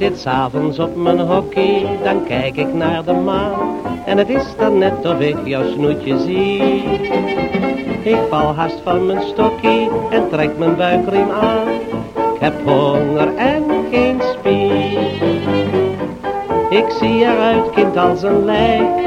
s'avonds op mijn hockey, dan kijk ik naar de maan. En het is dan net of ik jouw snoetje zie. Ik val haast van mijn stokkie en trek mijn buikriem aan. Ik heb honger en geen spier. Ik zie eruit, kind, als een lijk.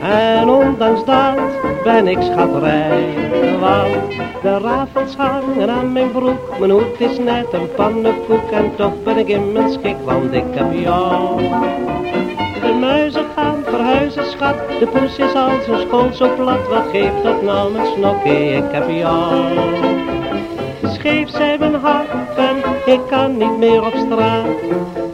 En ondanks dat ben ik schatrijk. Want de rafels hangen aan mijn broek. Mijn hoed is net een pannenkoek. En toch ben ik in mijn schik, want ik heb jou. De muizen gaan verhuizen, schat. De poes is als een school zo plat. Wat geeft dat nou mijn snokkie? Ik heb jou. Scheef zijn mijn hakken, ik kan niet meer op straat.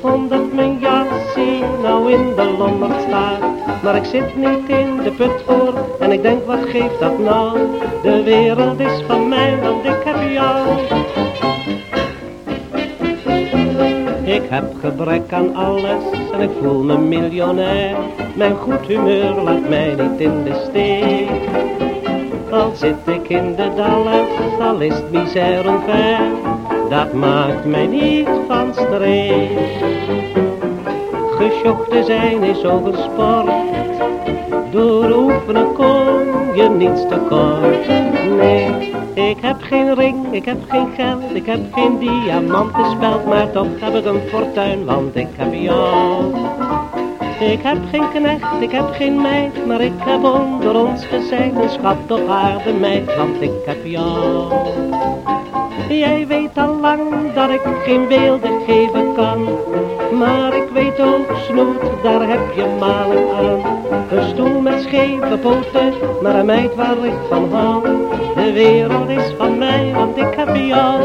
Omdat mijn jasje nou in de lommer staat. Maar ik zit niet in de put voor en ik denk wat geeft dat nou? De wereld is van mij, want ik heb jou. Ik heb gebrek aan alles en ik voel me miljonair. Mijn goed humeur laat mij niet in de steek. Al zit ik in de Dalles, al is het misère ver, dat maakt mij niet van streek. Gesjocht te zijn is ook een sport, door oefenen kom je niets te kort. Nee, ik heb geen ring, ik heb geen geld, ik heb geen diamanten speld, maar toch heb ik een fortuin, want ik heb jou. Ik heb geen knecht, ik heb geen meid, maar ik heb onder ons gezegd een schat op aarde meid, want ik heb jou. Jij weet al lang dat ik geen beelden geven kan, maar ik weet ook snoet, daar heb je malen aan. Een stoel met scheve poten, maar een meid waar ik van hou. De wereld is van mij, want ik heb jou.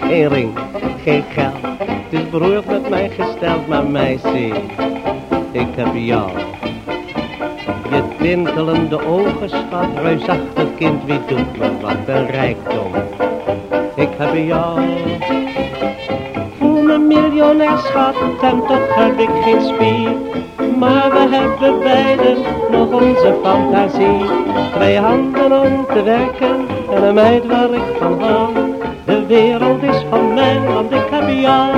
Geen ring, geen geld, het is beroerd met mij gesteld, maar meisje, ik heb jou. Je tintelende ogen, schat, reusachtig kind, wie doet wat een rijkdom. Ik heb jou. Voel me miljonair, schat, en toch heb ik geen spier. Maar we hebben beiden nog onze fantasie. Twee handen om te werken en een meid waar ik van hou. De wereld is van mij, want ik heb jou.